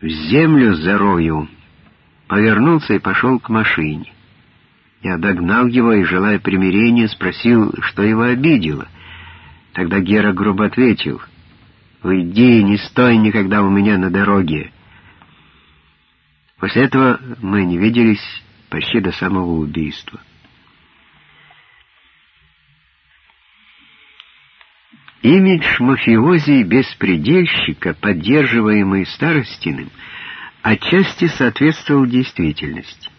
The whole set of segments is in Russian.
в землю зарою, повернулся и пошел к машине. Я догнал его и, желая примирения, спросил, что его обидело. Тогда Гера грубо ответил, «Уйди, не стой никогда у меня на дороге». После этого мы не виделись почти до самого убийства. Имидж мафиози беспредельщика, поддерживаемый Старостиным, отчасти соответствовал действительности.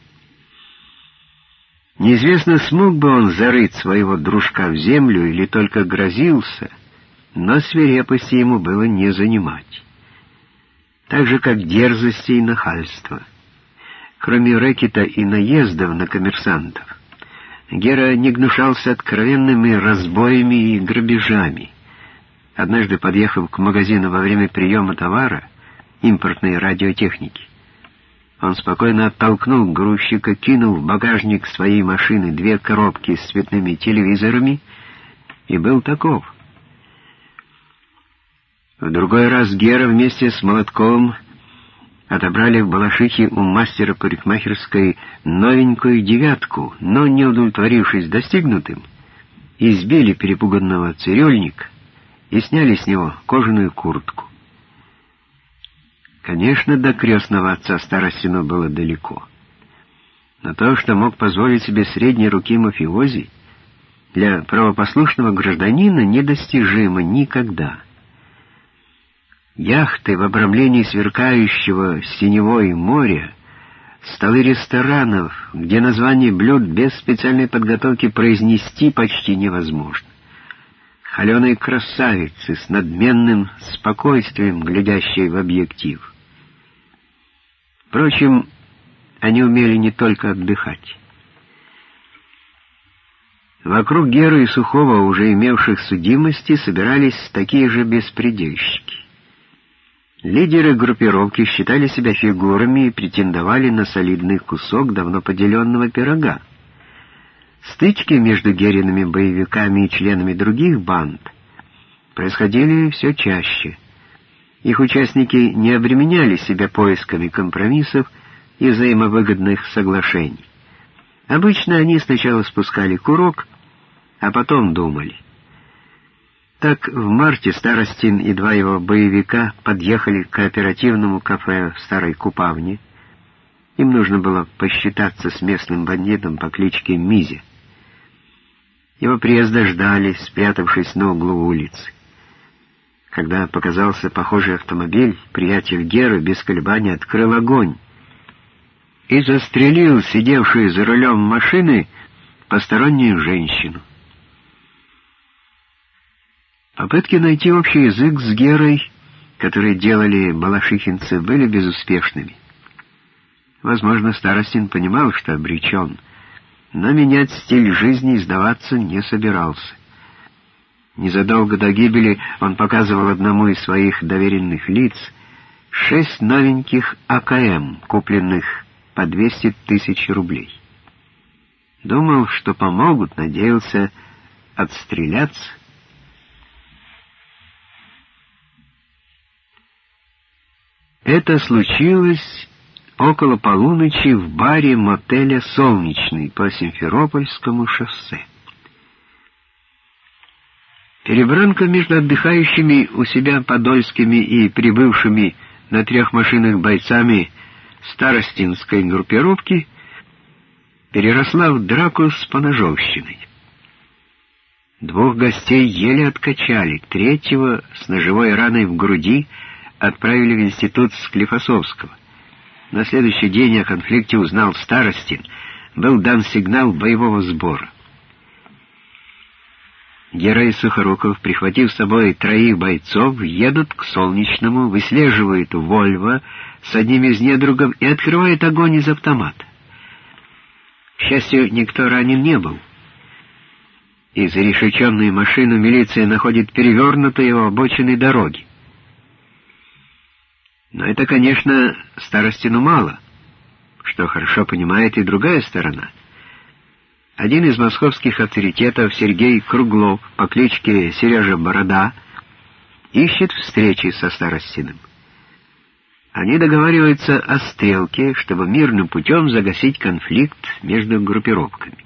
Неизвестно, смог бы он зарыть своего дружка в землю или только грозился, но свирепости ему было не занимать. Так же, как дерзости и нахальство. Кроме рэкета и наездов на коммерсантов, Гера не гнушался откровенными разбоями и грабежами. Однажды, подъехав к магазину во время приема товара, импортной радиотехники, он спокойно оттолкнул грузчика, кинул в багажник своей машины две коробки с цветными телевизорами и был таков. В другой раз Гера вместе с Молотковым отобрали в Балашихе у мастера парикмахерской новенькую девятку, но, не удовлетворившись достигнутым, избили перепуганного цирюльника и сняли с него кожаную куртку. Конечно, до крестного отца Старостину было далеко. Но то, что мог позволить себе средней руки мафиози, для правопослушного гражданина недостижимо никогда. Яхты в обрамлении сверкающего синевой моря, столы ресторанов, где название блюд без специальной подготовки произнести почти невозможно. Холеные красавицы с надменным спокойствием, глядящие в объектив. Впрочем, они умели не только отдыхать. Вокруг Геры и Сухого, уже имевших судимости, собирались такие же беспредельщики. Лидеры группировки считали себя фигурами и претендовали на солидный кусок давно поделенного пирога. Стычки между Гериными боевиками и членами других банд происходили все чаще — их участники не обременяли себя поисками компромиссов и взаимовыгодных соглашений. Обычно они сначала спускали курок, а потом думали. Так в марте Старостин и два его боевика подъехали к кооперативному кафе в Старой Купавне. Им нужно было посчитаться с местным бандитом по кличке Мизи. Его приезда ждали, спрятавшись на углу улицы. Когда показался похожий автомобиль, приятель Гера без колебаний открыл огонь и застрелил сидевшую за рулем машины постороннюю женщину. Попытки найти общий язык с Герой, которые делали балашихинцы, были безуспешными. Возможно, Старостин понимал, что обречен, но менять стиль жизни и сдаваться не собирался. Незадолго до гибели он показывал одному из своих доверенных лиц шесть новеньких АКМ, купленных по 200 тысяч рублей. Думал, что помогут, надеялся отстреляться. Это случилось около полуночи в баре мотеля «Солнечный» по Симферопольскому шоссе. Перебранка между отдыхающими у себя подольскими и прибывшими на трех машинах бойцами старостинской группировки переросла в драку с поножовщиной. Двух гостей еле откачали, третьего с ножевой раной в груди отправили в институт Склифосовского. На следующий день о конфликте узнал Старостин, был дан сигнал боевого сбора. Гера и Сухоруков, прихватив с собой троих бойцов, едут к Солнечному, выслеживают Вольво с одним из недругов и открывают огонь из автомата. К счастью, никто ранен не был. Из решеченной машины милиция находит перевернутые у обочины дороги. Но это, конечно, старостину мало, что хорошо понимает и другая сторона — один из московских авторитетов, Сергей Круглов, по кличке Сережа Борода, ищет встречи со Старостиным. Они договариваются о стрелке, чтобы мирным путем загасить конфликт между группировками.